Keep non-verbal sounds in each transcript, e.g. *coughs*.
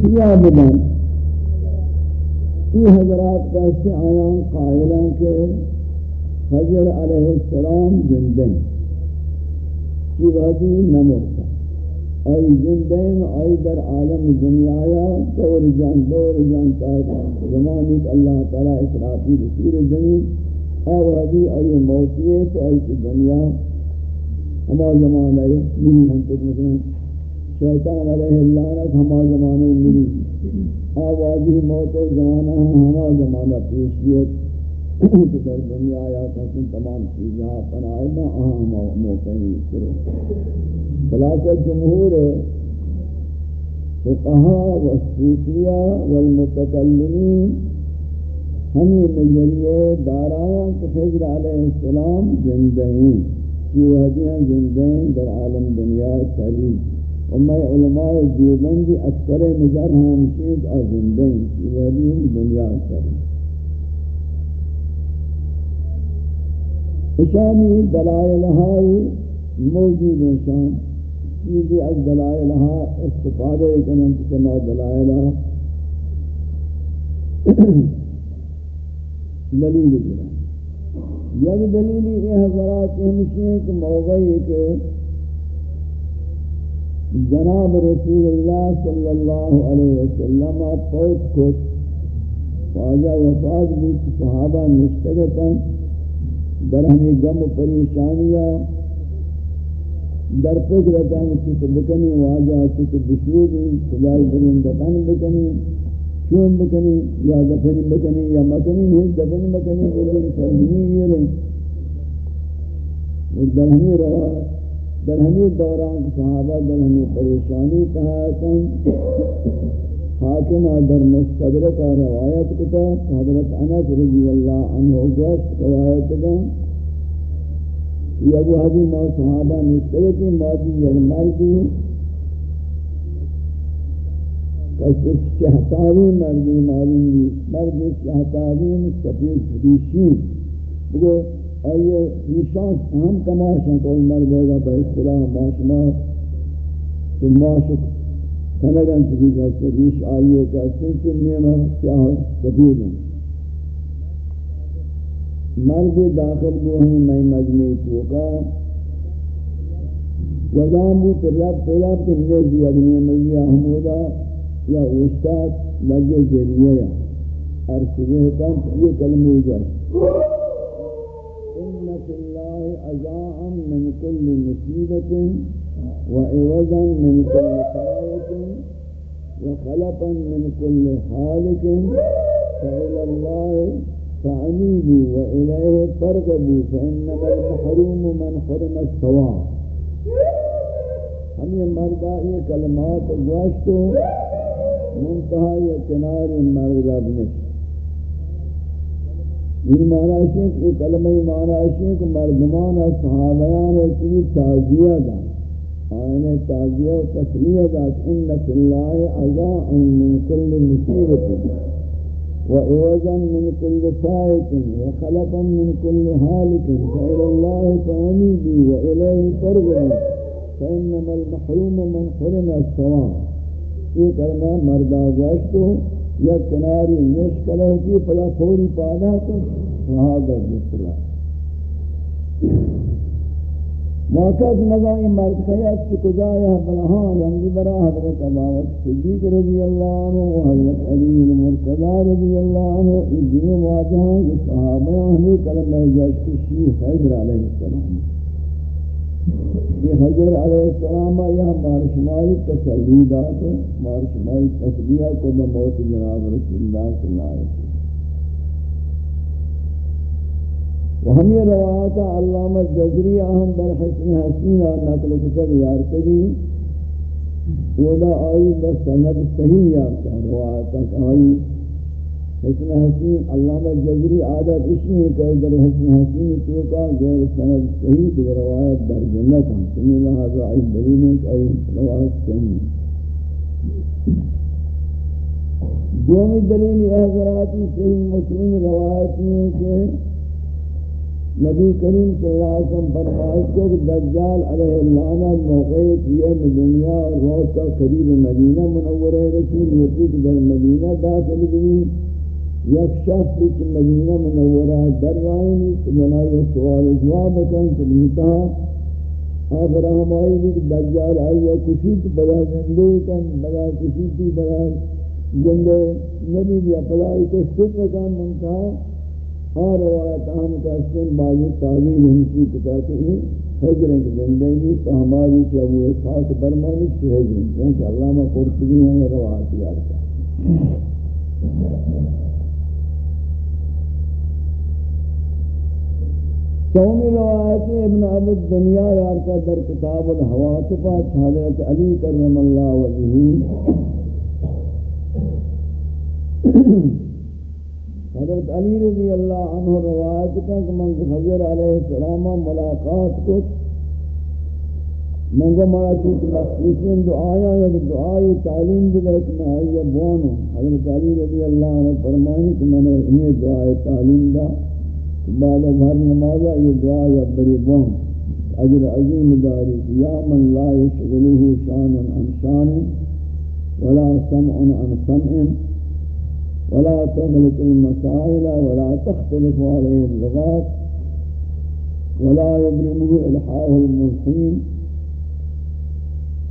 کیا بدن یہ حضرات کیسے آیان قائلان کے حضر علیہ السلام زندیں کی وحدی نموتا آئی زندین آئی در عالم دنیا آیا دور جان دور جان تاک زمانی کہ اللہ تعالیٰ اسرافی رسول زمین. آوازی آئی موتی ہے تو آئی دنیا. ہما زمانہ ہے میری ہم تک مثلا شیطان علیہ اللہ ہما زمانہ میری آوازی موت زمانہ ہما زمانہ پیشیت کہ در دنیا آیا کہ تمام چیزیں پر آئے گا اہم موقع میں کرو۔ خلاصہ جمہور فقہا والصوفیہ والمتکلمین ہمیں نظریے دارایا کہ خضر علیہ السلام زندہ ہیں۔ کی وحدیاں زندہ ہیں در عالم دنیا سری امی علماء دیوبندی اکثر نظر ہمشید اور زندہ ہیں کی وحدیاں دنیا سری اشانی دلائل ہائی موجود ہیں شان. چیزی از دلائل ہا استفادہ کنن کما دلائل دلیل جرا یک دلیلی یہ حضرات ہمشی ہیں کہ موقعی کہ جناب رسول اللہ صلی اللہ علیہ وسلم پوت کچھ واجہ وفاد بود صحابہ نشتگتا در ہمیں غم پریشانیاں در فکر رہتا ہے چیت بکنی واجہ چیت بشودی خدای برین دفن بکنی چون بکنی یا دفن بکنی یا مکنی نہیں دفن بکنی بلکہ سرزمی یہ رہے در ہمیں روا در ہمیں دوران صحابہ در ہمیں پریشانی تحاکم حاکم در مستدرک روایت کتا، حضرت انس رضی اللہ عنہ گوشت روایت کا یہ ابو حدی ما صحابہ نشتگتی مادی یک مردی کسی شہتاوی مردی معلوم دی مردی شہتاوی، سفید ریشین بگو آئیے نشان ہم کماشن کوئی مردے گا با اصطلاح ماشما تو ماشک کنگن چکی کہتے ریش آئیے کہتے ہیں نیمہ چاہ سفید ہیں مرد داخل بو ہمیں میں مجمعی توکا وزام بو رب طلب تو نیزی اگنی مگیا حمودا یا استاد، لگے جریہ یا ارسلے کن یہ کلمہ گوش اللہ ازاعا من کل مصیبت وعوضا من كل خائف وخلقا من كل حالك فإلى الله فعنيبوا وإليه ترغبوا فإنما المحروم من حرم الثواب. ہم یہ مردہ یہ کلمات گوشتو منتہا یہ کناری مرد ربنش یہ معنی ہے کہ کلمہ معنی ہے کہ مردمان صحابیان اتنی تعزیہ دا آنے تعزیہ و تسلیہ دا ان فی اللہ عزاء من کل مصیبت وعوضا من كل فائت وخلقا من كل هالك فإلى الله فأنيبوا وإليه ترغبوا فإنما المحروم من حرم الثواب یہ کلمہ مردہ گوشتو یا کناری نشکلہ کی پلا تھوڑی پادا تو شہادت جس اللہ موقعات نظائی مرد خیات کی کجایا بلہان رنگی برا، حضرت اباوک صدیق رضی اللہ عنہ و حضرت علی المرتضی رضی اللہ عنہ ادھے واجہاں جو صحابہ ہمیں کلمہ جاش کشی حضر علیہ السلام۔ یہ حضر علیہ السلام یہ مارشمالی تسلیدات مارشمالی تسلیہ کو بموت جناب رسول اللہ صلی اللہ علیہ وسلم۔ و ہم یہ روایت علامہ جزری اہم در حسن حسینہ نقل کتب یارتگی ودا آئی در سند صحیح یارتا روایت آئی حسن حسین، علامہ جزری عادت اسی ہے کہ در حسن حسین توکا غیر سند صحیح در روایت در جنت ہم سمی لہذا آئی دلیل ہے کہ آئی روایت صحیح دومی دلیل احضراتی صحیح مسلم روایت میں کہ نبی کریم صلی اللہ علیہ وسلم فرمائش کو کہ دجال علیہ اللعنہ موقع کیے میں دنیا روتا قریب مدینہ منورہ رسول ہوتی کہ در مدینہ داخل بھی یک شخص کہ مدینہ منورہ در رائنی کہ بنائی سوال جواب کن سبیتا آخر ہم آئی بھی کہ دجال آئی کشید بدا زندے کن بدا کشیدی بدا زندے نبی بھی اپلائی کو شکر کن منتہا اور روایت ہم کا سن باز تعویل ہمشی کتا کہ حضر کی زندگی تو ہماری کہ وہ اسحاق برمانی کی حضر چونکہ علامہ قرطبی ہیں یہ روایت یاد کا سومی روایت ابن عبد الدنیا یار کا در کتاب الحواطفات حضرت علی کرم اللہ وجہو حضرت علی رضی اللہ عنہ روایت کا کہ من حضر علیہ السلام ملاقات کو، من کو مرا چیز مخصوصین دعایا، یا دعائی تعلیم بھی لیکن میں آئی بوانو حضرت علی رضی اللہ عنہ فرمائے کہ میں نے انہیں دعائی تعلیم دا۔ بعد از ہر نمازہ یہ دعا یا بری بوان اجر عظیم داری یا من لا يشغلوه شان عن شان ولا سمع عن سمع ولا تغلق المسائل ولا تختلف عليه اللغات ولا يبرمه إلحاه الملحين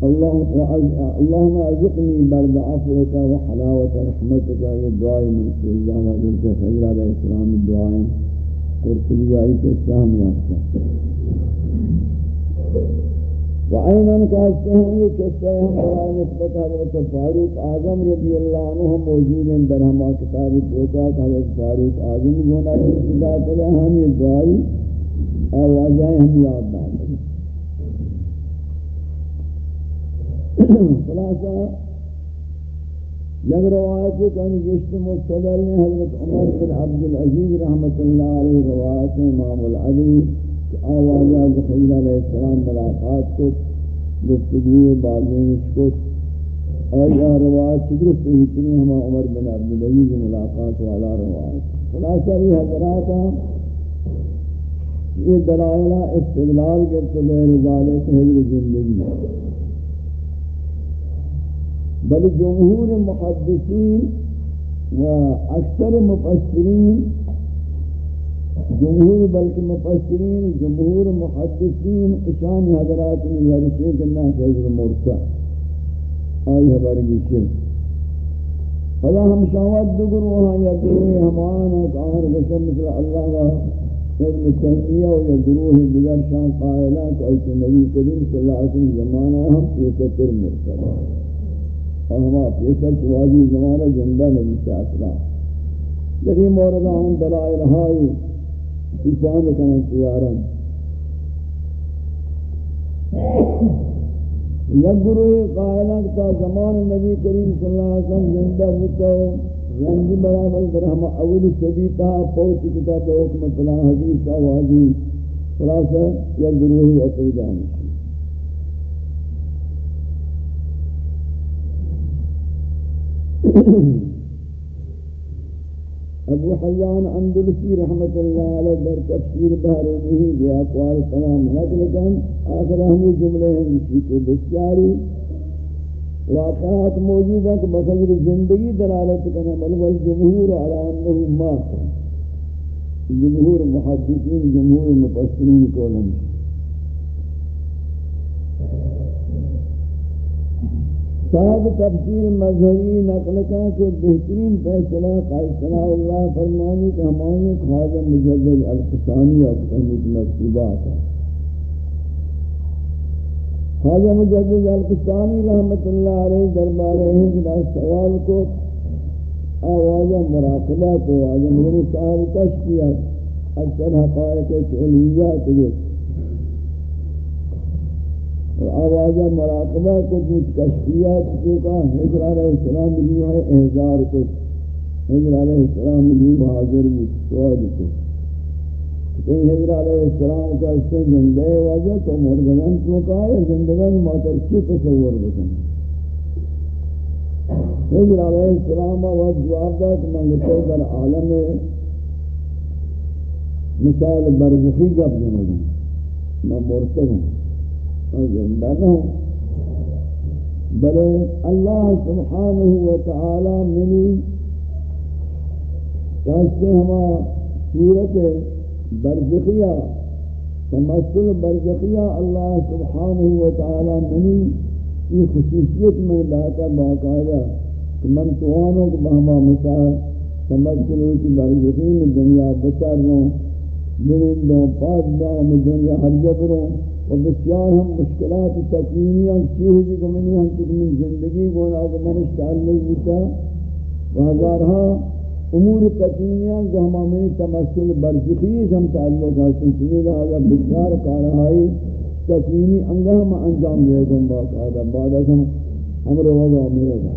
اللهم أزقني برد عفوك وحلاوة رحمتك يا دعاء من سيدنا جلت خضر عليه السلام الدعاء قرطبي آئي کے سام یافتہ و وعیناً کہتے ہیں یہ قصہ ہم برای نسبت حضرت فاروق آزم رضی اللہ عنہ موجود ہیں در ہما کتاب پوکات حضرت فاروق آزم گونا کی صدا کرے ہم یہ دعائی آوازیں ہم یاد داتے ہیں خلاصہ یک روایت ہے کہ گشت مستدل نے حضرت عمر بن عبدالعزیز رحمت اللہ علیہ روایت امام العدلی کہ آوازہ خیل علیہ السلام ملاقات کو، گفتگوی بالینش کو۔ اور یہ روایت درست ہی اتنی ہما عمر بن عبدالعزیز ملاقات والا روایت خلاصہ یہ حضرات یہ دلائلہ استدلال کے طبیر ذالک حضر زندگی۔ بل جمہور محدثین و اکثر مفسرین جمہور بلکہ مفسرین جمہور محدثین اشان حضرات نے لرشے کرنا حضر مرتا آئی حبر گیشے فلا ہم شاوت دگر وہاں یا گروہ ہمانا کہاں بشر مثل اللہ ابن تیمیہ یا گروہ دیگر شان قائلہ کہ نبی کریم صلی اللہ علیہ وسلم زمانہ ہم پیسہ تر مرتا اور ہما پیسہ چواجی زمانہ زندہ نبی صلی اللہ علیہ وسلم لیکن موردہ ہم دلائل ہائی ایفان بکنن سیارن یک گروہ قائلان تا زمان نبی کریم صلی اللہ علیہ وسلم زندہ ہوتا ہے رنجی برابر در ہم اولی صدی تا پوچ کتا تو حکم فلان حدیث آوازی۔ خلاصہ، یک گروہی عقیدہ ہمشی *coughs* ابو حیان اندلسی رحمت اللہ علیہ در تفسیر بحرونی بھی اقوال تمام نقل کن آخر ہمیں جملے ہیں اسی کے بسیاری واقعات موجود ہیں کہ بخجر زندگی دلالت کرنا بل والجمہور علی انہو مات جمہور محدثین، جمہور مفسرین کو نمشی صاحب تفسیر مظہری نقل کا کہ بہترین فیصلہ قائصنا اللہ فرمانی کہ ہماری خواجہ مجدد القسانی اکثر مکتوبات ہے۔ خواجہ مجدد القسانی رحمت اللہ علیہ دربار ہند سوال کو آوازہ مراقبہ کو آجہ میرے صاحب تشکیت اکثر حقائق چولیات یہ اور آوازہ مراقبہ کو کچھ کشفیات کو کا حضر علیہ السلام روح احضار کو۔ حضر علیہ السلام روح حاضر بود کو۔ کہ حضر علیہ السلام کا اس سے زندہ وجہ تو مردگان کو کہا یا زندگان ماتر کی تصور بکن۔ حضر علیہ السلام وقت جواب دا کہ منگتے در عالم مثال برزخی گپ جنگی میں مرتب ہوں۔ زندہ نہ ہوں بلے اللہ سبحانہ وتعالی منی کہتے ہما صورت برزخیہ، تمثل برزخیہ اللہ سبحانہ وتعالی منی یہ خصوصیت میں داتا باقاعدہ کہ من توانوں کو بہما مثال تمثل ہوتی برزخی میں دنیا بچر رہوں مرندوں پاددوں میں دنیا ہر جبروں و بسیار ہم مشکلات تکوینی ہم چیز کو منی ہم تک من زندگی کو کو منش تعلق ہوتا و ہزارہا امور تکوینی ہم کو ہم منی تمثل برزخی ہم تعلق حاصل چنی لہذا بسیار کارہائی تکوینی انگاہ ہم انجام دے گا باقاعدہ بعد از ہم ہم رو میرے گا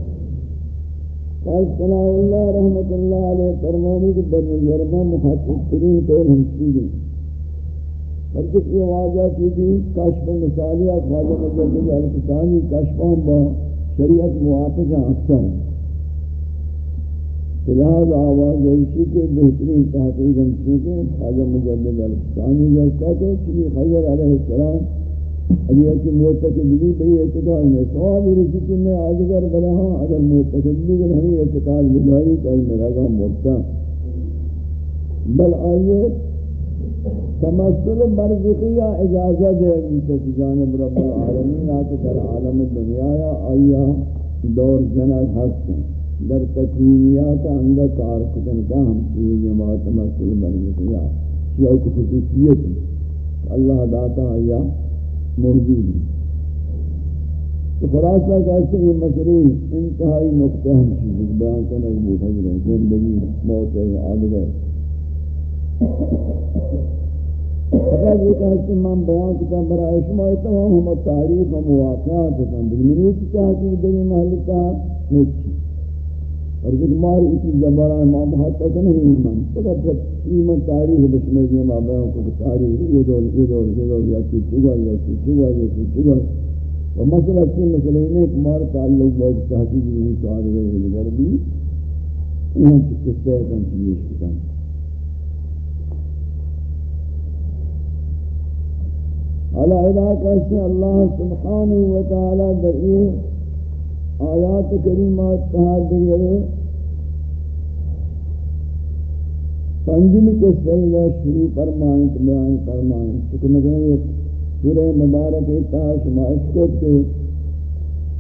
قال صلاح اللہ رحمت اللہ علیہ فرمانی کہ در نظرمہ محقق ترین طور ہم چیزیں بلکہ یہ واجہ چیزی کشف مثالیہ خواجہ مجدد الفتانی کشفان با شریعت موافق ہیں اکثر لہذا آواز ایشی کے بہترین تحقیق ہم چیزیں خواجہ مجدد الفتانی گوشتا کہ چلی خضر علیہ السلام اگر ایک موتقدلی بہی اعتقال میں سوابی رسیتی میں آدھگر بلے ہاں اگر موتقدلی کو ہمیں اعتقال بداری تو ہی میرا گا مرتا بل آئیے تمثل برزقیہ اجازہ دے گی جانب رب العالمین آکے در عالم دنیا یا آئیہ دور جنگ ہستیں در تکوینیات اندر کار کتن کا ہم چیزیں جماعت تمثل برزقیہ شیعہ کو خصوصیت اللہ داتا آئیہ موجود ہے تو خلاصہ کہتے ہیں یہ مسئلے انتہائی نقطہ ہم چیز بیان کرنے کی بوت حضر ہے زندگی موت ہے آدھ گئے فقط یہ کہتے ہیں میں بیان کتا برای شما تمام ہم تاریخ و مواقعات زندگی میں نے چاہتی کہ دنی محل کا نیچی اور جب ماری اسی زبارہ ما بہت تک نہیں من فقط جب ایمان تاریخ بشمے دیا ما بیان کو تاریخ یہ دور یہ دور یہ دور یا کی چگا، یا کی چگا، یا کی چگا۔ و مسئلہ کی مسئلہ انہیں کہ مار تعلق بہت تحقیق بھی تو آدھے گئے لگر بھی انہیں کی قصہ ہے کن چیز کتن علا علاقہ سے اللہ سبحانہ وتعالی در آیات کریمات کہا دیئے۔ پنجمی کے سیدہ شروع فرمائیں بیان فرمائیں۔ چکہ مثلا یہ سورہ مبارک اتحا شما اشکت کے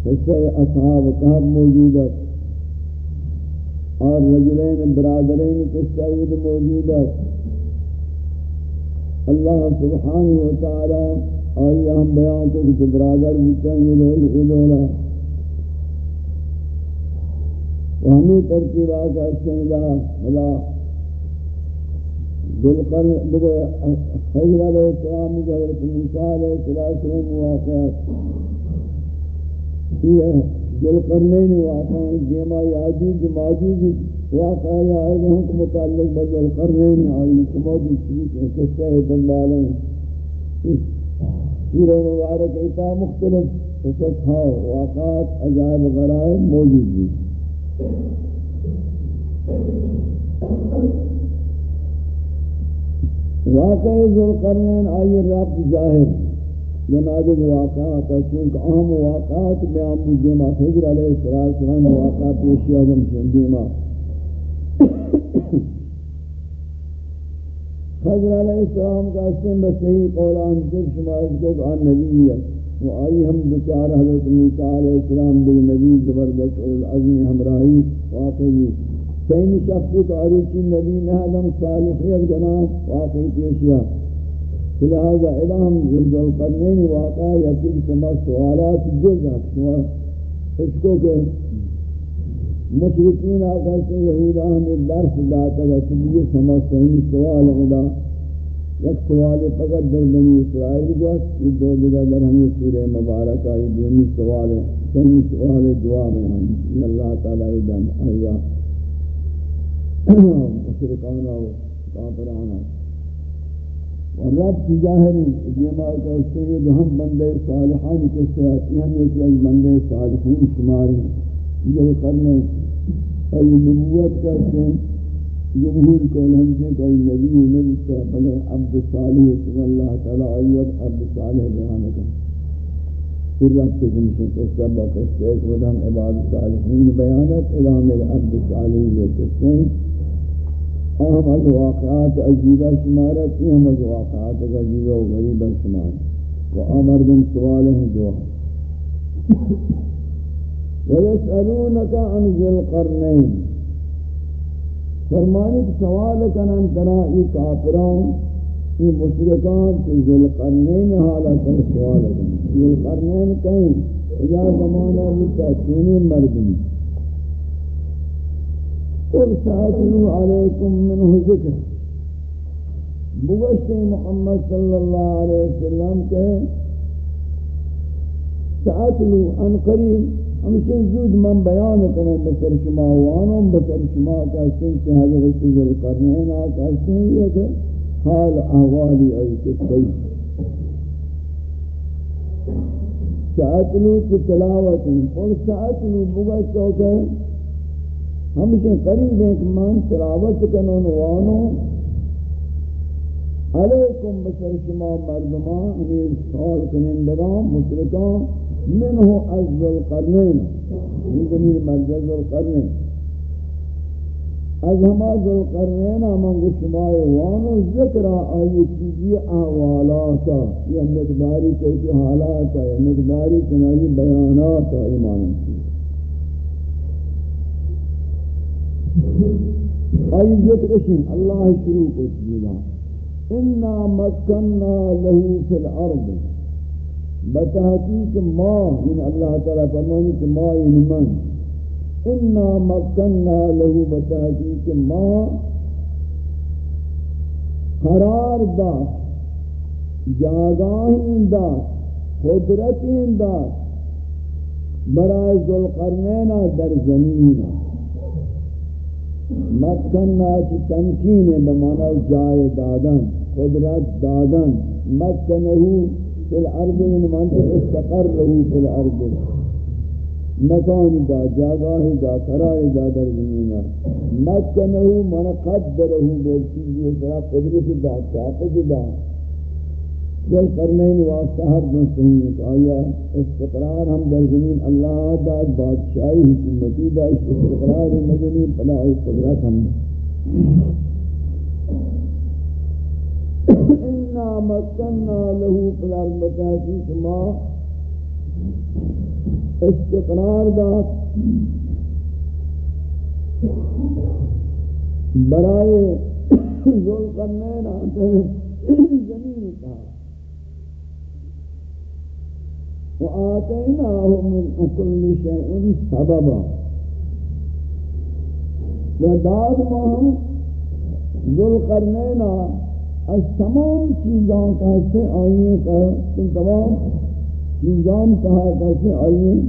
حصہ اصحاب کہب موجود ہے۔ اور رجلین برادرین کے سعود موجود ہے۔ اللہ سبحانہ وتعالی آئی ہم بیان کو کہ برادر بچیں یہ لوگ یہ لوگ وہمی ترتیب آقا سیدہ بلا دلقر بگو حضر علیہ السلام کی حضرت موسیٰ علیہ السلام واقعات یہ دلقرنین واقعات دیما یادید ماجید واقعہ یا آئے ہم کو متعلق بدل قرنین آئی سمود سمودی چیز قصہ دلالیں سورہ مبارک ایتا مختلف قصص ہاں واقعات، عجائب غرائب موجود بھی واقع ذوالقرنین آئی رب ظاہر جنادق واقعات چونکہ اہم واقعات میں بیان بجیما حضر علیہ السلام واقع پیشی آدم شندیما *coughs* حضر علیہ السلام کا اسم بسیح قولان جب شما اس کو کہا نبیت و آئی ہم بچار حضرت موسیٰ علیہ السلام بے نبی زبردست العظم ہمراہی واقعی سیمی شخصی کو عروچی نبی نہدم صالحیت گنا واقعی پیشیا لہذا الہم جلد القرنین واقع یقین سما سوالات جز اکسوا اس کو کہ مشرقین آقا سے یہودہ ہمیں درس داتا ہے کہ یہ سما صحیح سوال ہے یک سوال فقط در بنی اسرائیل جاست یہ دو جگہ در ہمیں سورہ مبارک آئی دومی سوال ہے سنی سوال جواب ہیں یہ اللہ تعالی دن آیا. مشرکانا و کافرانا و رب کی ظاہری دیما کا سید ہم بندے صالحان کے ساتھ ہم ایک از بندے صالحین شماری. جو کرنے اور یہ نبوت کرتے ہیں، جمہور کو لہم کوئی نبی نبی سے بلر عبد صالح صلی اللہ تعالی آئیت عبد صالح بیان کا پھر رب سے جنشن قصہ با قصہ ایک ودہم عباد صالحین بیانت، الہم العبد صالح یہ لے قصہ اہم از واقعات عجیبہ شمارت اہم از واقعات عجیبہ و غریبہ شمارت و امر بن سوال ہیں، جواب۔ ويسألونك عن ذي القرنين. فرمانی کہ سوال کنن ترا ای کافران، ای مشرکان کی ذی القرنین حالت سوال کنن ذی القرنین کہیں؟ اجا زمانہ بتا چونی مردمی قل ساتلو علیکم منہ ذکر۔ بگشت محمد صلی اللہ علیہ وسلم کے ساتلو ان قریب۔ ہمشن زود من بیان کروں بسر شما وانوں بسر شما کہتے ہیں کہ حضرت ذل قرنین آکھتے ہیں یہ کہ حال احوالی آئی کے صحیح. ساتلو کی تلاوت اور قل ساتلو بگشت کہ ہمشہ قریب ایک مان تلاوت کنون وانو علیکم بسر شما مردمان، امیر سال کنندگان، مشرکان. منہو از القرنین یہ زمین مرجز القرنین از ہما ذوالقرنین من گو شما وانو ذکر آئی چیزی احوالاتا یا مقداری چوکی حالاتا یا مقداری چنائی بیاناتا ایمان چیز آئی ذکر شن اللہ شروع کو چیزا انا مکننا له فی الارض بتحقیق ما ان اللہ تعالی فرمانی کہ ما ان من. انا مکننا له بتحقیق ما قرار دا جاگاہ دا قدرت دا برائے ذوالقرنین در زمینہ مکن ناچ تمکین بمعنی جائے دادن، قدرت دادن. مکنہو فی الارض ان منطق استقر رہو فی الارض مکان دا، جاگاہ دا قرار دا در زمینہ. مکنہو من قدرہو بے چیزی قدرت دا، طاقت دا. جل کرنین واسطہ ہر دن صحیح کہ آیا، استقرار ہم در زمین اللہ داد بادشاہی حکومتی دا، استقرار مدنی پلائی قدرت ہم. انا مکننا له فلال متاکیس ما استقرار دا برائے ذل کرنین زمین کا وآتيناه من كل شيء سببا وداد ما ذو القرنين از تمام چیزاں کہتے آئیے کہ تمام چیزاں کہا کہتے آئیے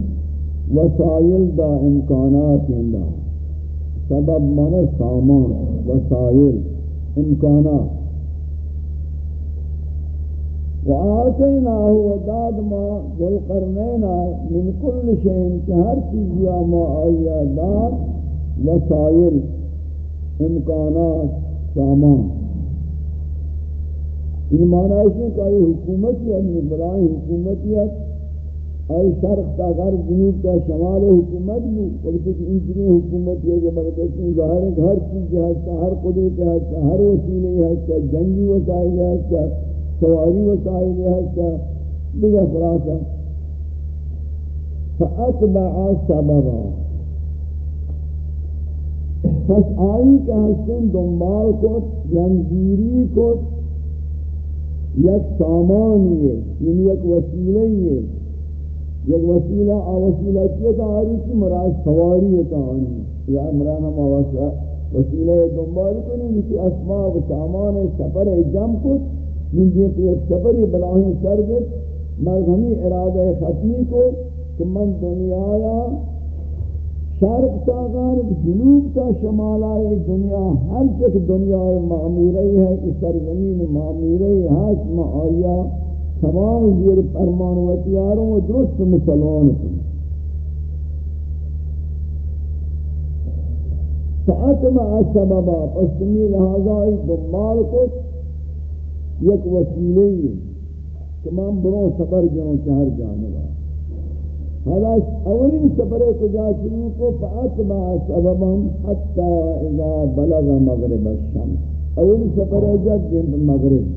وسائل دا امکانات دا سبب من سامان، وسائل، امکانات. وآتيناه وداد ما ذو القرنين من كل شيء كهر چیز یا ما آیا داد، وسائل، امکانات، سامان. این معنی ہے کہ یہ حکومتیت برائے حکومتیت آئی شرق تا غرب جنوب تا شمال حکومت بو وقتی کہ انجنی حکومت یہ زبردستی ظاہر ہے کہ ہر چیز ہے ہر قدرت ہے ہر وسیلے ہے جنگی وسائل ہے سواری وسائل ہے دیگر فراسا فأتبع سببا. پس آئی کا حسن دنبال کو زنجیری کو یک سامانی ہے یعنی یک وسیلہ ہے یک وسیلہ آ وسیلہ کیا تا آری کی مراد سواری ہے تا آنی یا مرانا مواسا وسیلہ دنبال کو نہیں مثل اسباب سامان سفر جم کو من جیت ایک سفری بلاہیں سر گت مرغمی ارادہ ختمی کو کہ من دنیا یا شرق تا غرب، جنوب تا شمال آئی دنیا، ہر چک دنیا معموری ہے، اس سرزمین معموری ہے ما آیا، تمام زیر فرمان و تیاروں و درست مسلمان کو فاتما سببا پس تمی لہذا دنبال کو یک وسیلے تمام بروں سفر جنوں چہر جانبا حالا اولین سفر کو جا شروع کو فاتما سببا حتی اذا بلغ مغرب الشمس. اولین سفر جد مغرب.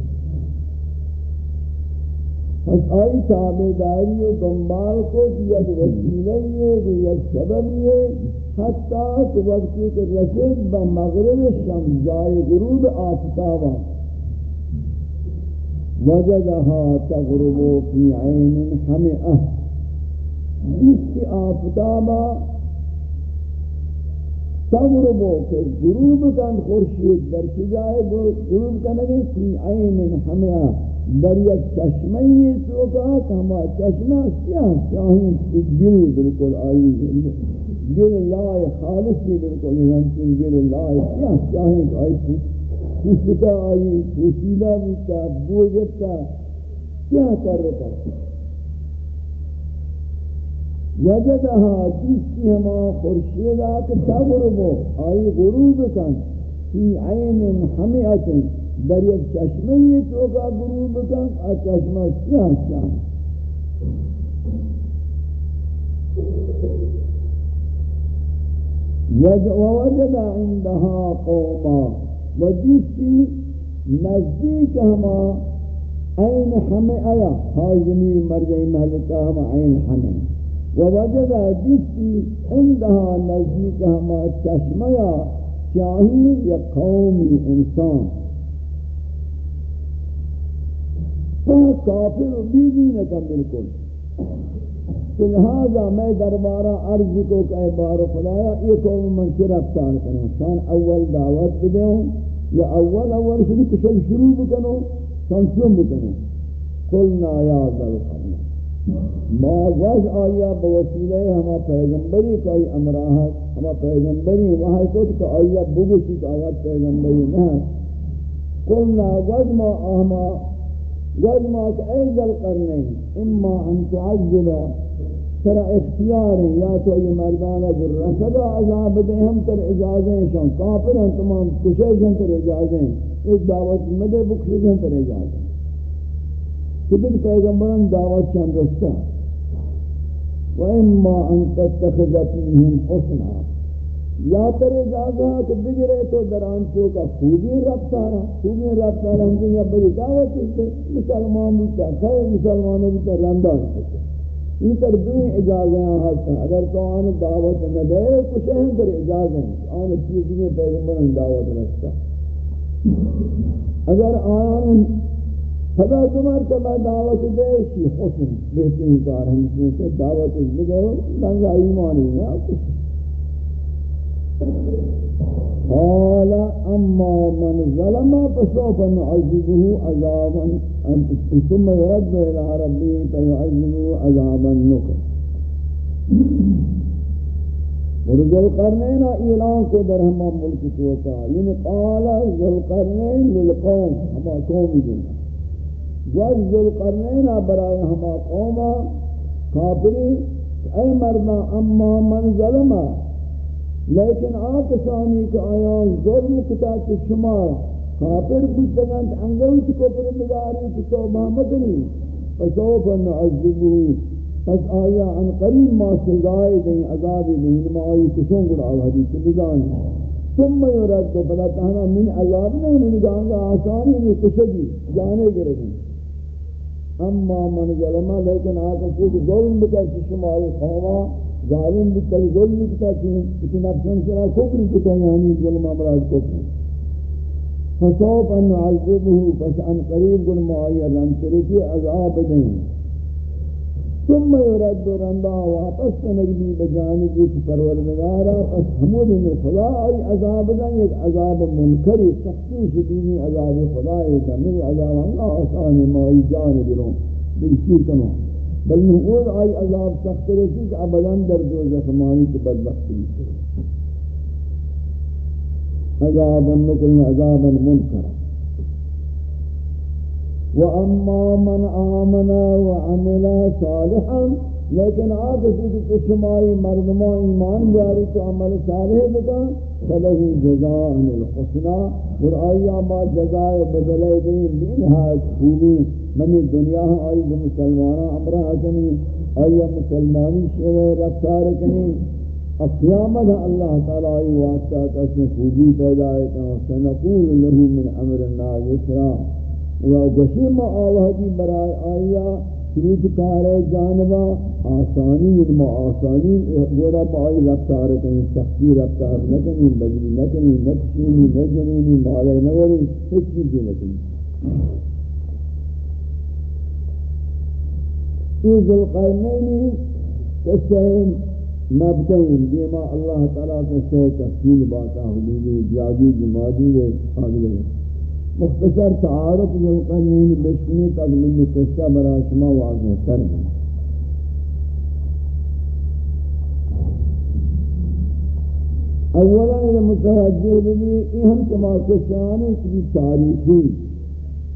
پس آئی تابداری و دنبال کو یک وسیلہ یہ کہ یک سبب یہ حتی کہ وقتی کہ رسید با مغرب شم جائے غروب آفتابا. وجدها تغرب في عين حمئة جس کی آفتابا تغرب کہ غروب کن خورشید در جائے غروب کنگے فی عین حمئة در یک چشمه تو کا کما چشمہ سیاہ سیاہی گل بالکل آئی گل لائے خالصی بالکل نہیں گل لائے سیاہ سیاہی آئی پوستا آئی پوسیدہ بوتا بوگتا کیا کر رہا وجدها جسی ہما خورشیدہ کہ تغربو آئی غروب کن. فی عین حمیعت. در یک چشمه یہ توقع گروہ بکن چشمہ سیاہ سیاہ ووجد عندها قوما. وجیسی نزدیک ہما عین حمی آیا ہائی زمین مرجعی محلتا ہما عین حمی ووجد جیسی عندها نزدیک ہما چشمہ چاہی یا قومی انسان۔ تو کافر و بیدینتا بالکل۔ تو لہذا میں دربارہ عرض کو کہ اے بار خدایا، یہ قوم من کی رفتار کروں؟ شان اول دعوت بدے یا اول اول شروع کشل شروع بکنو شان شروع بکنو قلنا یا ذل قرن ما وز آیا بوسیلہ ہما پیغمبری کا ای امراہ ہما پیغمبری وہاں کو تو آیا بگوشی کا آوات پیغمبری نہ قلنا وز ما آہما جب ما کہ ایزل کرنے اما ان تعذب ترى اختیار یا تو یہ مردانہ در رسدہ عذاب دے ہم تر اجازیں شان کافر ہیں، تمام کشے جن تر اجازیں اس دعوت مدے بکشے جن تر اجازیں کدھر پیغمبران دعوت چند رستا. وَإِمَّا أَن تَتَّخِذَ فِيهِمْ حُسْنًا. یا تر اجازہ کہ بگرے تو دران چو کا خوبی رفتارا. خوبی رفتارا ہم یا بری دعوت سے مسلمان بوتا خیر مسلمانوں بوتا رندان یہ تر دوئی اجازیں ہاتھا اگر تو آن دعوت نہ دے کچھ ہیں تر اجازیں آن چیزیں پیغمبر دعوت رکھتا اگر آن خدا تمہار تبا دعوت دے کی حسن بہترین کار ہم سے دعوت دے لنگا ایمانی ہے کچھ قال اما من ظلم فسوف نعذبه عذابا. ثم يرد الى ربه فيعذبه عذابا نكرا ورزو القرنين اعلان کو در ہما ملک توتا یعنی قال ذو القرنين للقوم، ہما قوم دون جز ذو القرنين برای ہما قوم کافری اے مرنا اما من ظلمہ لیکن آکسانی کہ آیان ظلم کتا کہ شما کافر بودتگند انگویت کفر مداری کہ تو محمدنی فسوف نعذبو پس آیا ان قریب ما سزائے دیں عذاب دیں ما آئی کشوں گڑا حدیث بزانی. ثم یرد تو بلا تہنا من عذاب نہیں من گانگا آسانی نہیں کشگی، جانے گرگی. اما من ظلمہ لیکن آکسانی ظلم بکر کہ شما آئی قوما ظالم بکر ظلم بکر کہ اسی نفسن سرا کفر کتا یعنی ظلم امراض کفر. فسوف ان عذبه فس ان قریب گن معایر رنسرتی عذاب دیں. ثم يرد رندا واپس کنگلی بجانب ایک پروردگارا، پس حمود انو خدا آئی عذاب دیں ایک عذاب منکری سختی شدیدی عذاب خدا ایتا میری عذاب اللہ آسان مائی جانب رون بلکیر کنو۔ بل نقول آئی عذاب سخت رسی کہ ابداً در دو زخمانی کی بدبختی عذابا نکل، عذابا منکرا وَأَمَّا مَنْ آمَنَ وَعَمِلَ صَالِحًا، لیکن آپ اسی کی کشمائی مردمہ ایمان بیاری تو عمل صالح بکا فلہو جزاء الحسنہ اور آیا ما جزائے بدلے دیں بینہایت خوبی۔ منی دنیا ہاں آئی جو مسلمانہ امرہ کنی آیا مسلمانی شوئے رفتار کنی۔ اب قیامت اللہ تعالیٰ آئی واسطہ کسی خوبی پیدا ہے کہ سنقول لہو من امرنا یسرا۔ و گشیم آوہدی برائے آیا شروط کار جانبا آسانی علم آسانی گوڑا بائی رفتار کنی سختی رفتار نکنی بجلی نکنی نکشینی نجنینی مالے نوری کچھ چیزی نکنی یہ ذلقرنینی قصہ مبتین دیما اللہ تعالیٰ کے سے تفصیل باتا حدودی بیادی مادی آگے مختصر تعارف جو کرنے ہیں بشکنی تک من قصہ برا شما واضح تر میں اولا یہ متوجہ بھی یہ ہم کما قصیانی کی تاریخی.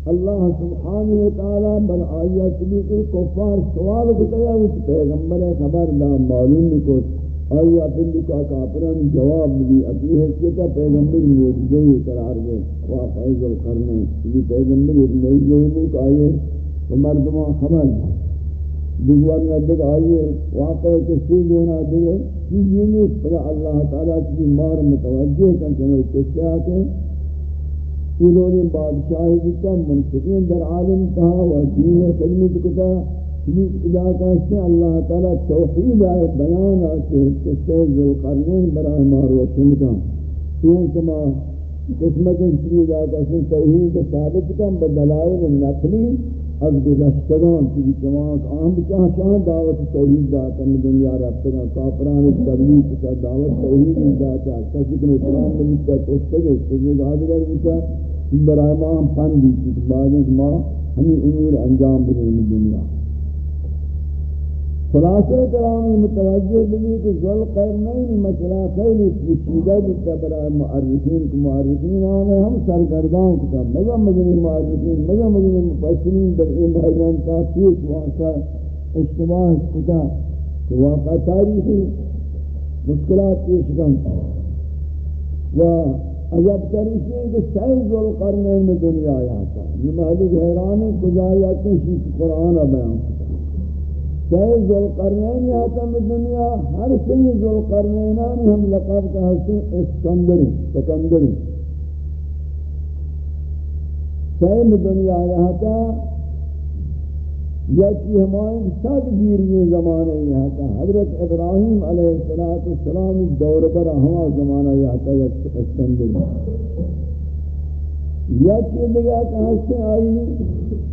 اللہ سبحانہ وتعالی بر آیات بھی کفار سوال کو کیا اس پیغمبر خبر دا معلوم کو آیا پھر کا کافران جواب دی ابھی ہے، پیغمبر معجزہ ہی قرار دے وا فیض القرن یہ پیغمبر ایک معجزہ ہی کہ آئے، تو مردموں خبر دیوار نہ دیکھ آئیے واقع کے سی ہونا دے کہ یہ نہیں پر اللہ تعالی کی مار متوجہ کن چنو کس سے آکے انہوں بادشاہی بتا منصفین در عالم تھا و دین خدمت کتا شریف علاقہ سے اللہ تعالی توحید آئے بیان آتے کہ سید ذوالقرنین برای ما روشن کا یہ کما قسمت شریف علاقہ سے توحید ثابت کا بدلائل نقلی از گزشتگان کی جماعت عام بچہ شاہ دعوت توحید داتا میں دنیا رفتگان کافران تبلیغ کا دعوت توحید داتا کسی کو اسلام میں مجھتا کوشتے گئے سجد آدھگر مجھتا برای ما ہم پندی کی بعد ما ہمیں امور انجام بدیں دنیا۔ خلاصہ کلامی متوجہ بھی کہ ذل قرنین مسئلہ خیلی پوچھیدہ بھی برای معرفین کو معرفین آنے، ہم سرگردان کتا، مگا مدنی معرفین، مگا مدنی مفسرین در این بحران کا پیش واقع اشتباہ کتا کہ واقع تاریخی مشکلات پیش کن. و عجب تریسی کہ سیل ذل قرنین میں دنیا آیا تھا یہ محلوک حیرانی کجا یا کسی قرآن بیان کتا. چاہے ذوالقرنین یہاں میں دنیا، ہر سی ذوالقرنینانی ہم لقب کا حسن اسکندری سکندری چاہے میں دنیا یہاں تا، یکی ہمائیں ساتھ گیری زمانے یہاں تا۔ حضرت ابراہیم علیہ السلام دور پر ہما زمانہ یہاں تا، یک اسکندری یکی دیگا کہ حسن آئی۔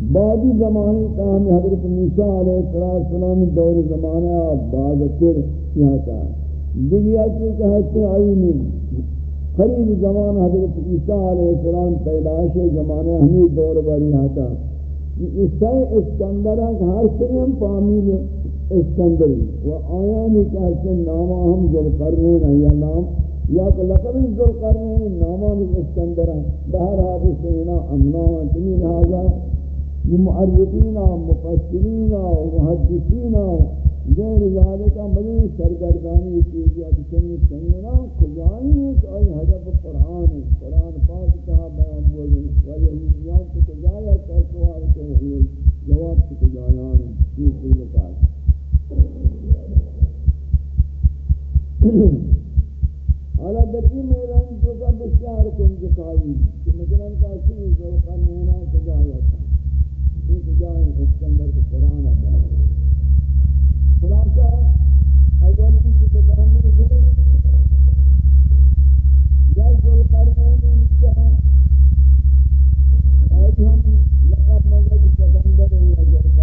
بعدی زمانے کا ہمیں حضرت موسیٰ علیہ السلام دور زمانہ بعد اکر یہاں تھا دیگیا کی کہتے آئی نہیں قریب زمان حضرت عیسیٰ علیہ السلام پیدائش زمانہ ہمیں دور بار یہاں تھا عیسیٰ اسکندرہ ہر سیم فامیل اسکندری و آیانی کہتے نامہ ہم ذوالقرنین ہیں یا نام یا کہ لقب ذوالقرنین نامہ اسکندرہ بہر حافظ سینا امنا جنین حاضر معرفین مفسرین محدثین غیر ذالک مدنی سرگردانی چیزی اتی چنی چنینا کجانی ہے کہ آئی حجب قرآن ہے قرآن پاک کہا بیان بولیں و یہودیان کو کجایا کر سوال کو جواب کو کجایان ہے یہ کوئی لکار حالا در این میدان جو کا بسیار کن جکاوی کہ مثلا کاسی ذوقا نینا کجایا تھا ایک جائیں اس کے قرآن آتا ہے خلاصہ اول کی بتانے سے یا ذل قرنین آج ہم لقب موجود سکندر ہیں یا ذل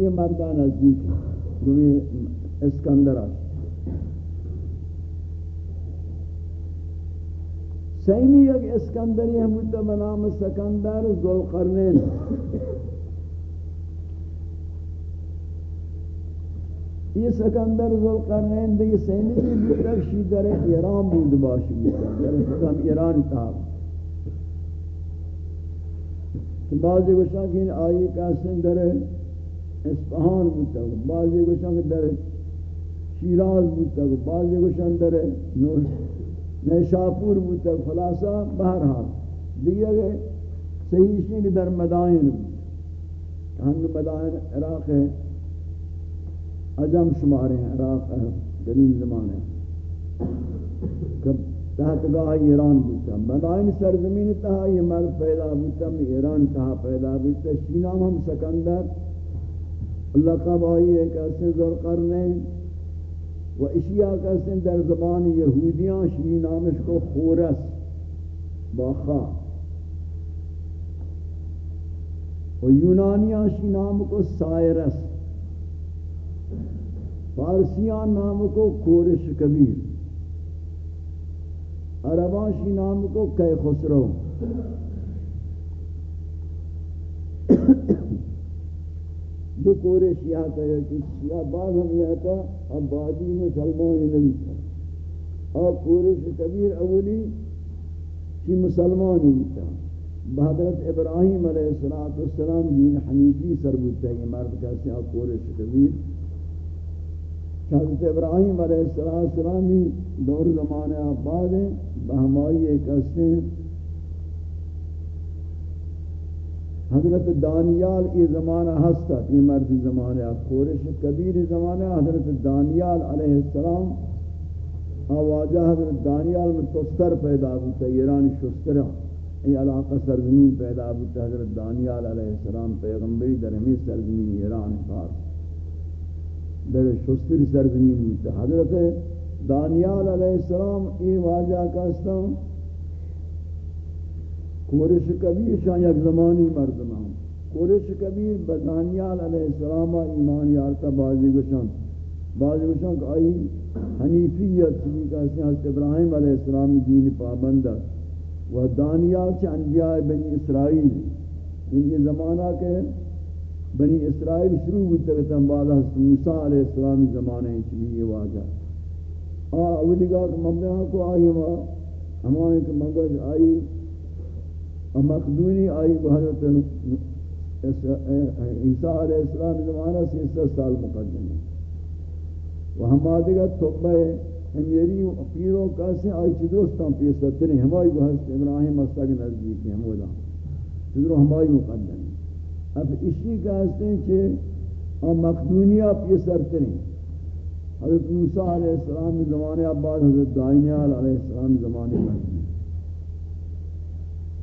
یہ مردہ نزدیک دوی اسکندر آشت سیمی یک اسکندری ہمودتا بنام سکندر ذوالقرنین. یہ سکندر ذوالقرنین دیگه سیمی بھی بودتک شی در ایران بود باشی بودتا در خودم ایران تاب. بعضی گوشا کہ ان آئی کاسن در اسفہان بودتا بعضی گوشا در شیراز بودتا بعضی گوشا در نیشاپور بودتا خلاصہ بہرحال۔ دیگه کہ صحیح اسی در مدائن ہنگ مدائن عراق ہے، عجم شمارے ہیں، عراق قدیم زمانے کب تحت گاہ ایران بودتا مدائن سرزمین تہا یہ مرد پیدا بودتا ایران تہا پیدا بودتا شینام ہم سکندر۔ لقب آئی ہے کہ اسے و اشیاء کہتے در زبان یہودیاں شی نامش کو خورس باخا و یونانیاں شی نام کو سائرس فارسیاں نام کو کورش کبیر عرباں شی نام کو کئی خسرو *coughs* دو کورے شیعہ کا ہے کہ شیعہ، بعض ہم یہ تھا عبادی مسلمان نبی تھا اور کورے سے کبیر اولی کی مسلمان ہی تھا۔ بحضرت ابراہیم علیہ السلام دین حنیفی سر ہے یہ مرد کہتے ہیں کورے سے کبیر۔ حضرت ابراہیم علیہ السلام دور زمانے آباد ہیں، بہمائی ایک ہستے ہیں۔ حضرت دانیال یہ زمانہ ہستا یہ مردی زمانہ کورش کبیر زمانہ حضرت دانیال علیہ السلام آواجہ حضرت دانیال میں تستر پیدا ہوتا ایران شسترہ یہ علاقہ سرزمین پیدا ہوتا حضرت دانیال علیہ السلام پیغمبری در ہمیں سرزمین ایران پاس در شستر سرزمین ہوتا حضرت دانیال علیہ السلام یہ واجہ کا استعمال کورش کبیر شان یک زمانی مردم ہوں کورش کبیر بدانیال علیہ السلام ایمان یارتا بازی گشن بازی گشن کہ آئی حنیفیت چلی کہتے ہیں حضرت ابراہیم علیہ السلام دین پابندہ و دانیال چھ انبیاء بنی اسرائیل. ان یہ زمانہ کے بنی اسرائیل شروع ہوتا ہے بعد حضرت موسیٰ علیہ السلام زمانے چلی یہ واجہ آ اولی گاہ کہ مبنیہ کو آئی ہمارے کہ مگج آئی اور مقدونی آئی حضرت عیسیٰ علیہ السلام زمانہ سے ست سال مقدم ہے وہ ہمارے توبہ امیری پیروں کیسے آئی چھ دوستان پیستے ہیں ہماری کو حضرت ابراہیم استاق نزدیک ہیں ہمودا چھ ہماری مقدم ہے اب اسی کہتے ہیں کہ مقدونیہ پیستے ہیں حضرت موسیٰ علیہ السلام زمانے بعد حضرت دائنیال علیہ السلام زمانے میں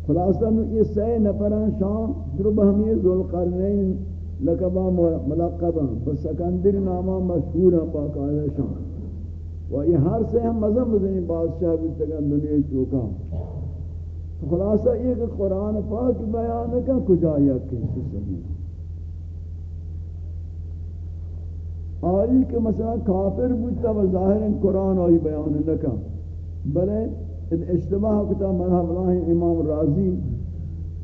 خلاصہ میں یہ سی نفران شام در بہمی ذوالقرنین لقبہ ملقبہ بسکندر نامہ مشہور ہیں باقاعدہ شام۔ و یہ ہر سے ہم مذہب مزنی بادشاہ بھی دنیا چوکا۔ خلاصہ یہ کہ قرآن پاک بیان ہے کہ کجا یک کسی سبیل آئی کہ مثلا کافر بودتا و ظاہر قرآن آئی بیان لکا بلے اشتباہ کتا مرحب اللہ امام راضی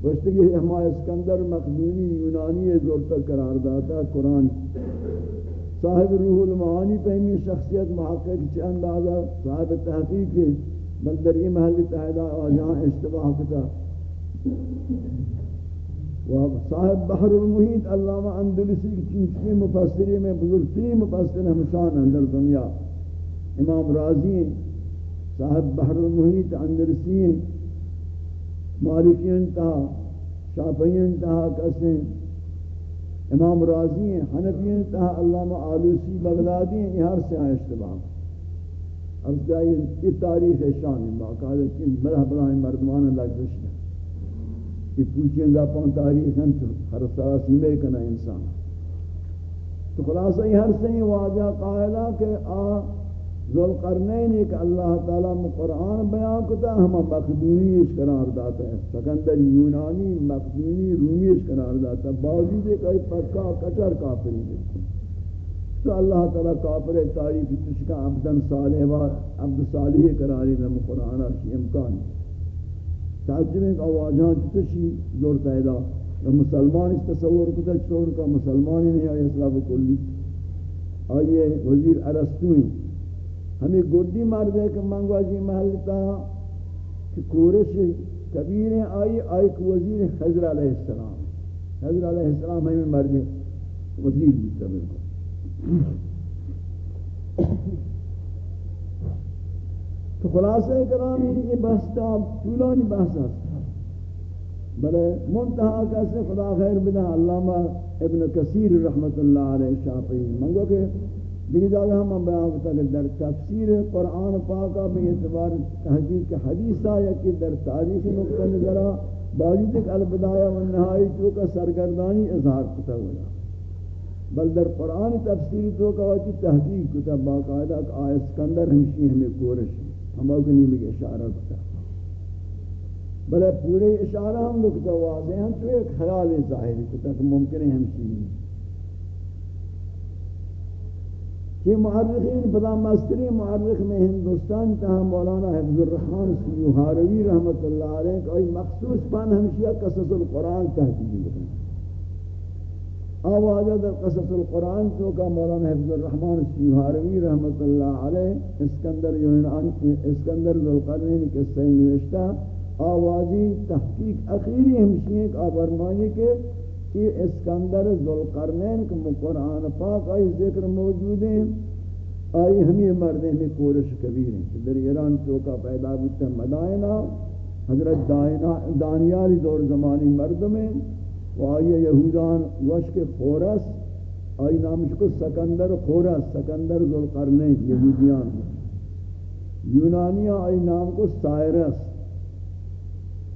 وشتگی ہما اسکندر مقدونی یونانی زورتا قرار داتا قرآن صاحب روح المعانی پہمی شخصیت محقق چند آگا صاحب تحقیق ہے، بل یہ محل تحیدہ آجاں اشتباہ کتا و صاحب بحر المحیط علامہ اندلسی کی چونچکی مفسری میں بزرگتری مفسر ہمشان اندر دنیا۔ امام راضی ہیں۔ صاحب بحر المحیط اندرسی مالکی انتہا، شافعی انتہا کسیں امام راضی ہیں، حنفی انتہا، علامہ آلوسی، بغدادی ہیں، یہ ہر سے آئے اشتباہ۔ اب جائے یہ تاریخ شان باقاعدہ کہ بڑا بڑا مردمان لگ دشتا یہ پوچھیں گا پان تاریخ ہیں تو ہر ساسی میں کنا انسان۔ تو خلاصہ یہ ہر سے ہی واجہ قائلہ کہ آ ذل قرنین ایک اللہ تعالیٰ قرآن بیان کتا ہم مقدونی اس قرار داتا ہے۔ سکندر یونانی مقدونی رومی اس قرار داتا ہے۔ باوجود ایک ای پکا کچر کافری دیکھتے تو اللہ تعالیٰ کافر تاریخ تشکا عبدن صالح و عبد صالح قراری نم قرآن کی امکان تعجب ایک آواجان تشی زور پیدا۔ مسلمان اس تصور کتا چطور کا مسلمانی نہیں آئی اسلام کلی آئیے وزیر عرستوئی ہمیں گردی مرد ہے کہ منگوا جی محلتا کہ کورش کبیر آئی آئی کہ وزیر حضر علیہ السلام۔ حضر علیہ السلام ہمیں مرد وزیر بیتا بالکل۔ تو خلاصہ کرام، یہ بحث تھا طولانی بحث ہے بلے منتہا کیسے خدا خیر بدا علامہ ابن کثیر رحمت اللہ علیہ شافعی منگو کہ دیکھ جاگہ ہم بیان کرتا کہ در تفسیر قرآن پاکا بے اعتبار تحقیق حدیثہ یا کہ در تاریخ نقطہ نظرہ باوجود ایک البدایہ و نہائی تو کا سرگردانی اظہار کتا ہوا بل در قرآن تفسیر تو کا تحقیق کتا، باقاعدہ کہ آئے اسکندر ہمشی ہمیں کورش ہم اگنی میں اشارہ کتا۔ بلے پورے اشارہ ہم لکتا واضح ہیں، تو ایک خیال ظاہر کتا کہ ممکن ہے ہمشی یہ معرخین بدا مستری معرخ میں ہندوستان تہا مولانا حفظ الرحمن سیوہاروی رحمت اللہ علیہ کہ کوئی مخصوص پان ہمشیہ قصص القرآن تحقیقی بکن۔ آوازہ در قصص القرآن تو کا مولانا حفظ الرحمن سیوہاروی رحمت اللہ علیہ اسکندر یونان اسکندر ذوالقرنین قصہ نوشتہ آوازی تحقیق اخیری ہمشیہ کا برمانی کے یہ اسکندر ذوالقرنین کے قرآن پاک آئی ذکر موجود ہیں، آئی ہمیں مردے میں کورش کبیر ہیں در ایران چوکا پیدا بودتا مدائنہ، حضرت دانیالی دور زمانی مرد میں و آئی یہودان وشک خورس، آئی نامش کو سکندر خورس، سکندر ذوالقرنین، یہودیان یونانیہ آئی نام کو سائرس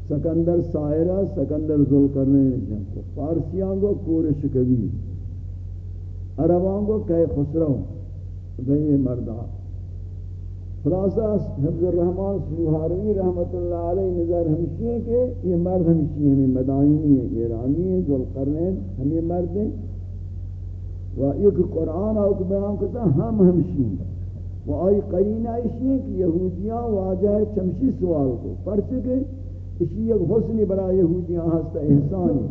سکندر سائرہ سکندر ذل کرنے جن کو فارسیان کو کورش کبیر عربان کو کئے خسرو، بھئی مردہ خلاصہ، حفظ الرحمن سلوحاروی رحمت اللہ علیہ نظر ہمشی ہیں کہ یہ مرد ہمشی ہے ہمیں مدائنی ہیں ایرانی ہیں ذل ہمیں مرد ہیں۔ و ایک قرآن آؤک بیان کرتا، ہم ہمشی ہیں۔ و آئی قرینہ اشی ہیں کہ یہودیاں واجہ چمشی سوال کو پرچکے اسی ایک حسنی برای یہودیاں ہستا احسانی۔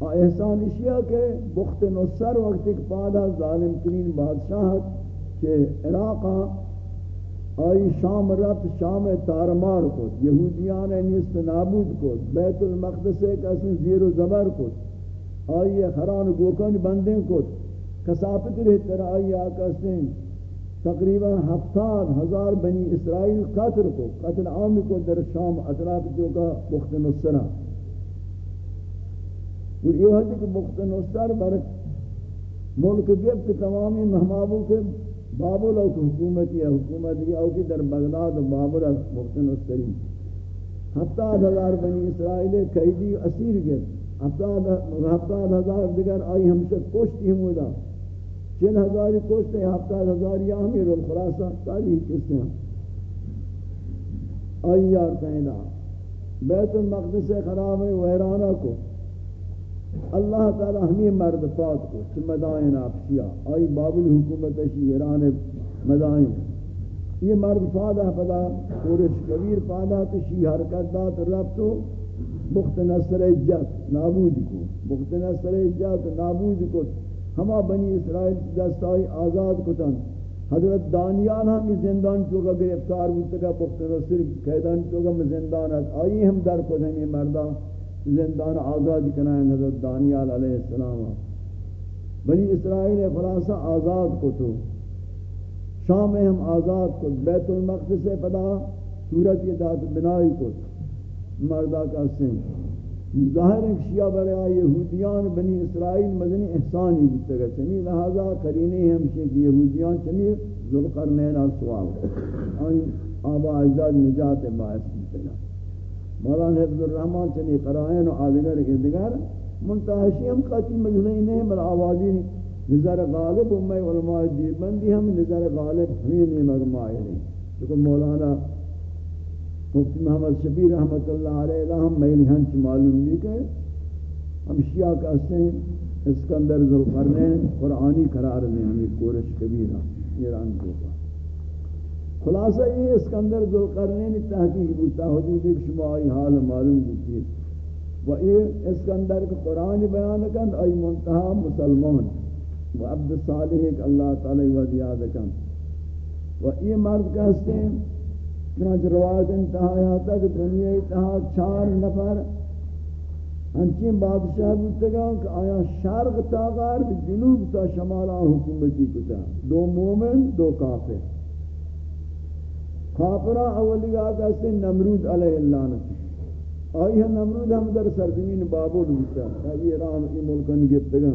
احسان اشیاء کے بخت نصر وقت ایک پادا ظالم ترین بادشاہت کہ عراقہ آئی شام رب شام تارمار کو یہودیان نیست نابود کو بیت المقدس ایک اصل زیر و زبر کو آئی خران گوکن بندیں کو کسافت رہتر، آئی آکا تقریباً ہفتاد ہزار بنی اسرائیل قتل کو، قتل عام کو در شام اطراف جو کا بخت نصرہ اور یہ ہے کہ بخت نصر بر ملک گفت تمامی محمابوں کے بابل اور حکومتی حکومت یہ کہ در بغداد و بابل بخت نصری۔ ہفتاد ہزار بنی اسرائیل قیدی اسیر گفت ہفتاد ہزار دیگر آئی ہم سے کوشتی ہم چل ہزاری کوشتے ہفتہ ہزاری امیر الخلاصہ تاریخ کس نے ایار کہنا، بیت المقدس خراب ہے ویرانہ کو۔ اللہ تعالی ہمیں مرد پات کو کہ مدائن آپشیا آئی بابل حکومت شی ایران مدائن۔ یہ مرد پادا پدا کورش کبیر پادا تشی حرکت دات رب تو بخت نصر جت، نابود کو۔ بخت نصر جت، نابود کو۔ ہما بنی اسرائیل دستائی آزاد کتن۔ حضرت دانیان ہم زندان چوکا گرفتار بودتا پخت نصر قیدان چوکا میں زندان ہے آئی ہم در کو ہمیں مردہ زندان آزاد کنائیں حضرت دانیال علیہ السلام۔ بنی اسرائیل خلاصہ آزاد کو تو۔ شام میں ہم آزاد کو۔ بیت المقدس پدا صورت یہ دات بنائی کو۔ مردہ کا سن ظاہر ہے کہ شیعہ برای یہودیان بنی اسرائیل مدنی احسانی بیتا گا چمی، لہذا کرینی ہمشہ کہ یہودیان چمی ذوالقرنین سوال ان آبا اجداد نجات باعث بتنا مولانا حفظ الرحمن چنی قرائن و آدگر ادگر منتحشی ہم قطعی مجھلی نہیں بل آوازی نظر غالب امی علماء دیبندی ہم، نظر غالب ہمیں نہیں مغمائی نہیں۔ لیکن مولانا مفتی محمد شبیر رحمت اللہ علیہ ہم میلی ہنچ معلوم بھی کہ ہم شیعہ کہتے ہیں اسکندر ذوالقرنین، قرآنی قرار دیں ہمیں کورش کبیرہ، ایران کو۔ خلاصہ یہ اسکندر ذوالقرنین تحقیق بوتا حدود ایک شما آئی حال معلوم بوتی۔ و یہ اسکندر کا قرآن بیان کند آئی منتہا مسلمان۔ و عبد صالح ایک اللہ تعالی و زیادہ کند و یہ مرد کہتے ہیں چنانچہ روایت انتہا تک دنیا اتہا چار نفر ہنچین بادشاہ بودتگا کہ آیا شرق تا غرب، جنوب تا شمالا حکومتی کتا۔ دو مومن، دو کافر۔ کافرہ اولی آگا سے نمرود علیہ اللعنت۔ آئی ہے نمرود ہم در سرزمین بابل بودتا یہ ایران ای ملکن گفتگا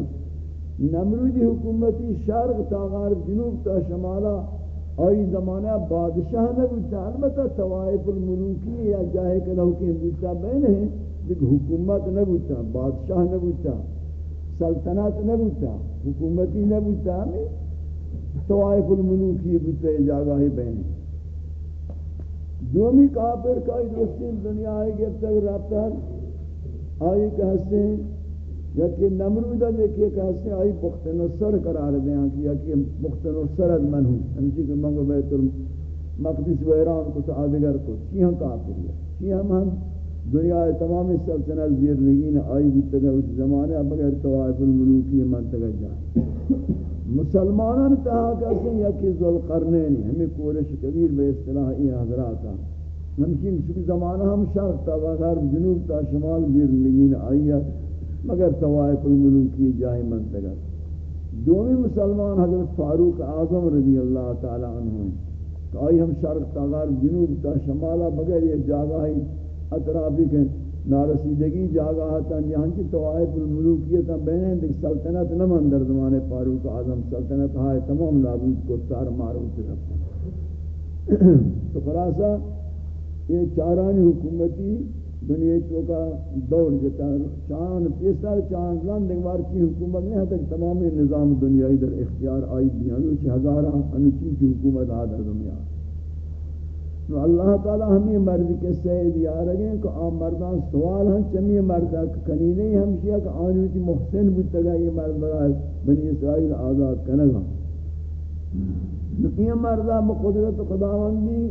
نمرودی حکومتی شرق تا غرب، جنوب تا شمالا آئی زمانہ بادشاہ نہ نبودتا البتہ توائف الملوکی یا جاہے کہ لہو کہ بودتا بین ہیں دیکھ حکومت نہ نبوتا بادشاہ نہ نبوتا سلطنت نہ نبوتا حکومتی نہ نبوتا ہمیں توائف الملوکی بوتا جاگاہی بہنے دومی کافر کائی دوستی دنیا آئی گئے تک رابطہ آئی کہستے ہیں یا کہ نمرودہ دیکھئے کہستے ہیں آئی بخت نصر قرار دیں یا کہ بخت نصر از من ہوں۔ یعنی ہمچی کہ منگو بیت المقدس و ایران کو تو آدھگر کو چیہاں کافر ہے چیہاں ہم دنیا تمام سلطنت زیر نگین آئی بودتا اس زمانے بغیر توائف الملوکی منطقہ جائیں مسلمانان کہا کہتے ہیں یکی ذوالقرنین، ہمیں کورش کبیر بے اصطلاح ای حضرات ہیں ہمشین چونکہ زمانہ ہم شرق تا غرب جنوب تا شمال زیر نگین آئی مگر توائف الملوکی جائیں منطقہ دومی مسلمان حضرت فاروق اعظم رضی اللہ تعالی عنہ ہیں۔ کہ آئی ہم شرق تا غرب جنوب تا شمالہ بغیر یہ جاگہ اطرافی کے نارسیدگی جاگا ہتا جہاں کی توائف الملوکیت بینیں دیکھ سلطنت نمان در زمان فاروق اعظم، سلطنت ہائے تمام نابود کو تار مارو سے تو خلاصہ، یہ چارانی حکومتی دنیا چوکا دور جتا چاند پیسر چاند لند ایک کی حکومت نہیں ہے، تک تمام نظام دنیای در اختیار آئی بیانو چھ ہزارہ انچی کی حکومت آدھر دنیا۔ تو اللہ تعالی ہمیں مرد کے سید یا رگیں کہ آم مردان سوال ہم چمی مردہ کنی نہیں ہم ہمشیہ کہ آنوی کی محسن بودتا گا یہ مرد برای بنی اسرائیل آزاد کنگا۔ یہ مردہ بقدرت خداوندی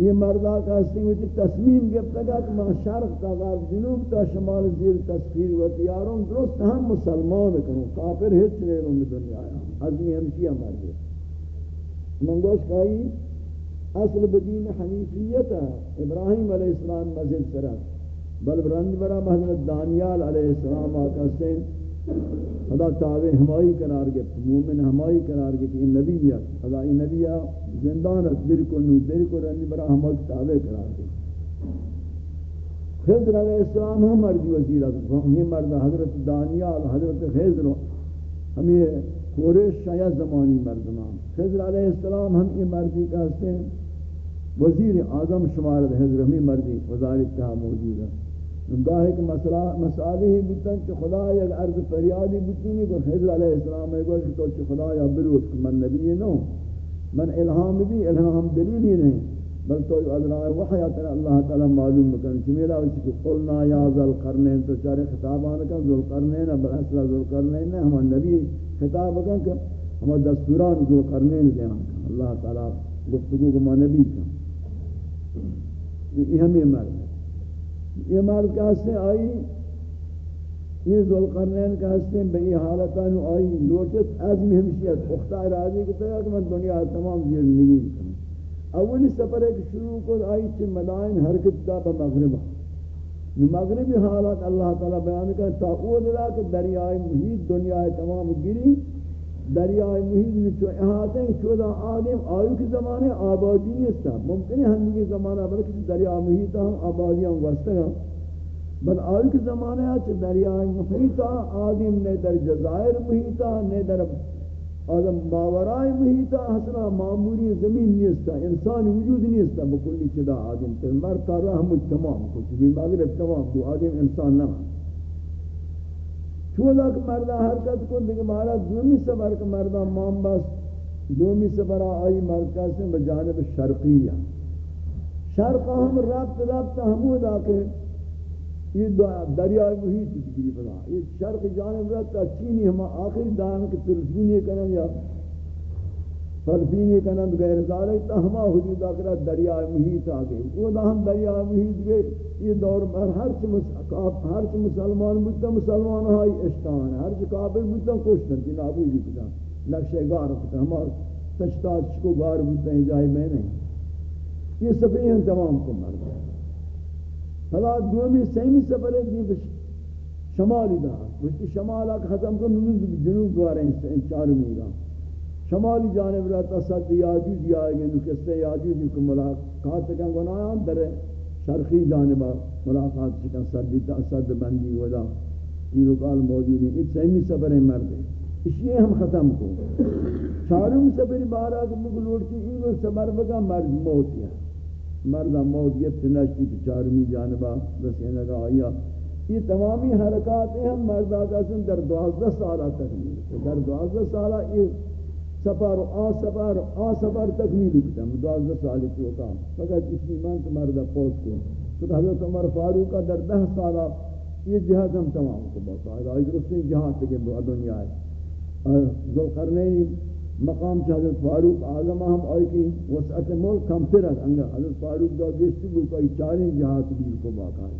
یہ مردہ کا ہستی ہوئی تصمیم گفتا گا کہ ماں شرق تا غرب، جنوب تا شمال، زیر تصفیر و تیاروں درست ہم مسلمان کروں کافر ہچ لے لوں دنیا آیا عظمی ہمشیہ مردے منگوش کہائی اصل بدین حنیفیت ہے۔ ابراہیم علیہ السلام مذہب سرا بل برند برا، حضرت دانیال علیہ السلام آقا سے خدا تابع ہمائی قرار گئے مومن ہمائی قرار گئے یہ نبی ہے۔ خدا یہ نبی ہے زندانت دل کو نو دل کو رنی برا ہمائی تابع قرار گئے خضر علیہ السلام ہم مرضی وزیر ہمیں مرد حضرت دانیال، حضرت خضر ہمیں قریش شاید زمانی مردمان۔ خضر علیہ السلام ہم یہ مردی کہتے ہیں۔ وزیر اعظم شمار حضر ہمیں مردی وزارت تہا موجود ہے۔ گاہ ایک مسئلہ مسئلہ ہی بودتا کہ خدا یک عرض فریادی بودتی نہیں حضر علیہ السلام ہے کہ تو خدا یا بروت من نبی نو۔ من الہام بھی، الہام دلیل ہی نہیں۔ بل تو ادرا وحی اتنا اللہ تعالی معلوم مکن کہ میرا اس کو قلنا یا ذل قرنین تو چارے خطابان کا ذل قرنین بل اصل ذل قرنین نے ہم نبی خطاب کا کہ ہم دستوران ذل قرنین دے اللہ تعالی گفتگو کو نبی کا یہ ہمیں مرد یہ مرد کہتے ہیں آئی، یہ ذل قرنین کہتے ہیں حالتان آئی لوٹت عزم ہمشیت اختار راضی کو تیار کہ میں دنیا تمام زیر نگی کروں۔ اولی سفر ایک شروع کو آئی چھ مدائن حرکت دا پا مغربہ۔ مغربی حالات اللہ تعالی بیان کرتا تا او دلا کہ دریائے محیط دنیا تمام گری۔ دریائے محیط میں چو احاطے چودہ آدم آیو کے زمانے آبادی نہیں تھا ممکن ہے ہم کے زمانہ بلکہ دریائے محیط ہم آبادیاں واسطے ہیں بل آیو کے زمانے ہے دریائے محیط آدم نے در جزائر محیط نے در آدم ماورای محیطا حسنا معمولی زمین نہیں نیستا انسان وجود نہیں نیستا بکلی چدا آدم پر مرد کا رحم تمام کو چکی مغرب تمام کو آدم انسان نہ چودا کہ مردہ حرکت کو دیکھ مارا، دومی سفر کہ مردہ مام بس، دومی سفر آئی مرکز سے بجانب شرقیہ شرق ہم ربط ربط حمود آکے یہ دریائے وہی کی بنا یہ شرق جانب ربط چینی ہم آخری دان کے تلفینی کنن یا فلفینی کنن غیر ذالک تا ہما حدود آکرہ دریائے محیط آگئے وہ دا ہم دریائے محیط گئے۔ یہ دور پر ہر چی مسلمان بودتا مسلمان ہائی اشتان ہر چی کافر بودتا کشتن کی نابوی کتا نقشہ گار کتا ہمار تشتات چکو گار بودتا ہیں جائے میں نہیں۔ یہ سفری ہیں تمام کو مرد۔ فلا دومی، سیمی سفر ہے شمالی دا وشتی شمال آکھ ختم کو نوز جنوب دوارے ہیں چارو میگا شمالی جانب رہتا صد یاجوج یا آئے گے نکستے، یاجوج کو ملاقات کن گناہاں در شرقی جانبہ ملاقات چکن صد صد بندی ودا یہ رکال موجود ہیں۔ اس سیمی سفر ہے مرد اس لیے ہم ختم کو چاروں سفر بارہ کو مگلوڑ کی انگو سفر بگا مرد موت ہے مردہ موت یہ تنشتی کی چارمی جانبہ رسینے کا آیا۔ یہ تمامی حرکات ہیں، ہم مردہ کا سن در دوازدہ سالہ تکمیل در دوازدہ سالہ یہ سفر آ سفر آ سفر تکمیل کتا ہم دوازدہ سالہ کی ہوتا۔ فقط اسی منت مردہ پوست کو تو حضرت عمر فاروق کا در دہ سالہ یہ جہاز ہم تمام کو بتا ہے آئی درستی جہاز تکے دنیا ہے۔ ذو قرنین مقام چ حضرت فاروق اعظم ہم آئی کی وسعت ملک کم تر ہے انگا حضرت فاروق دا دیستی کو کوئی چاریں جہات بھی کو باقا ہے۔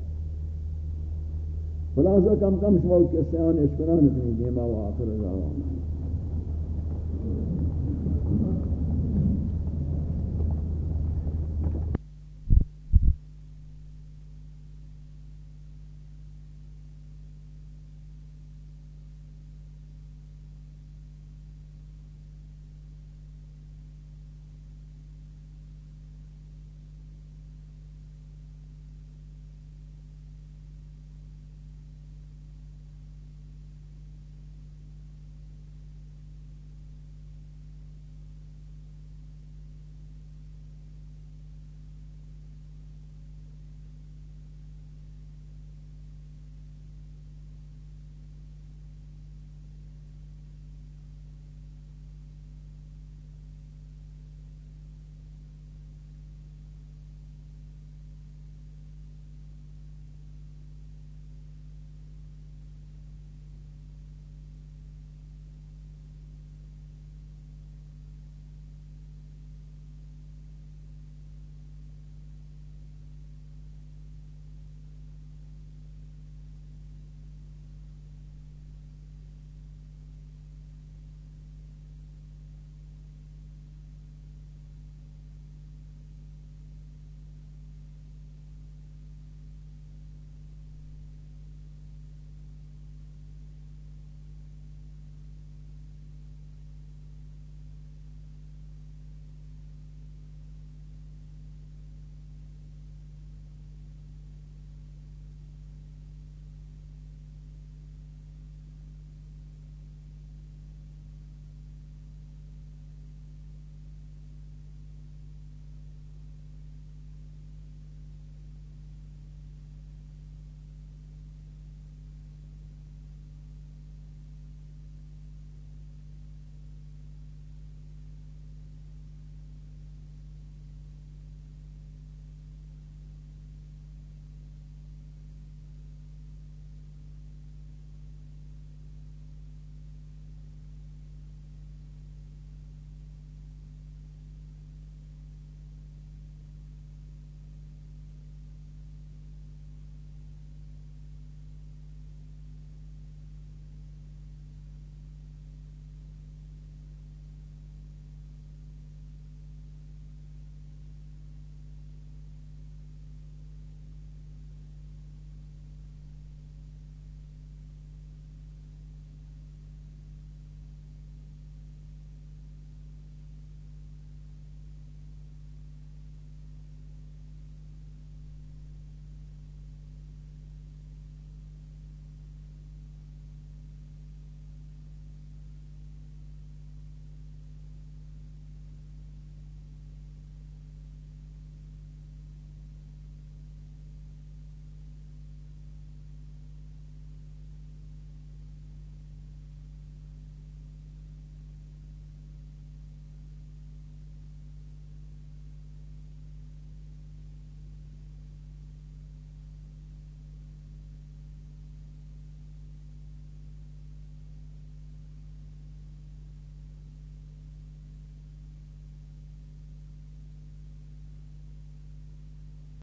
خلاصہ کم کم شوال کے سیان اسکران اپنی دیما و آخر رضا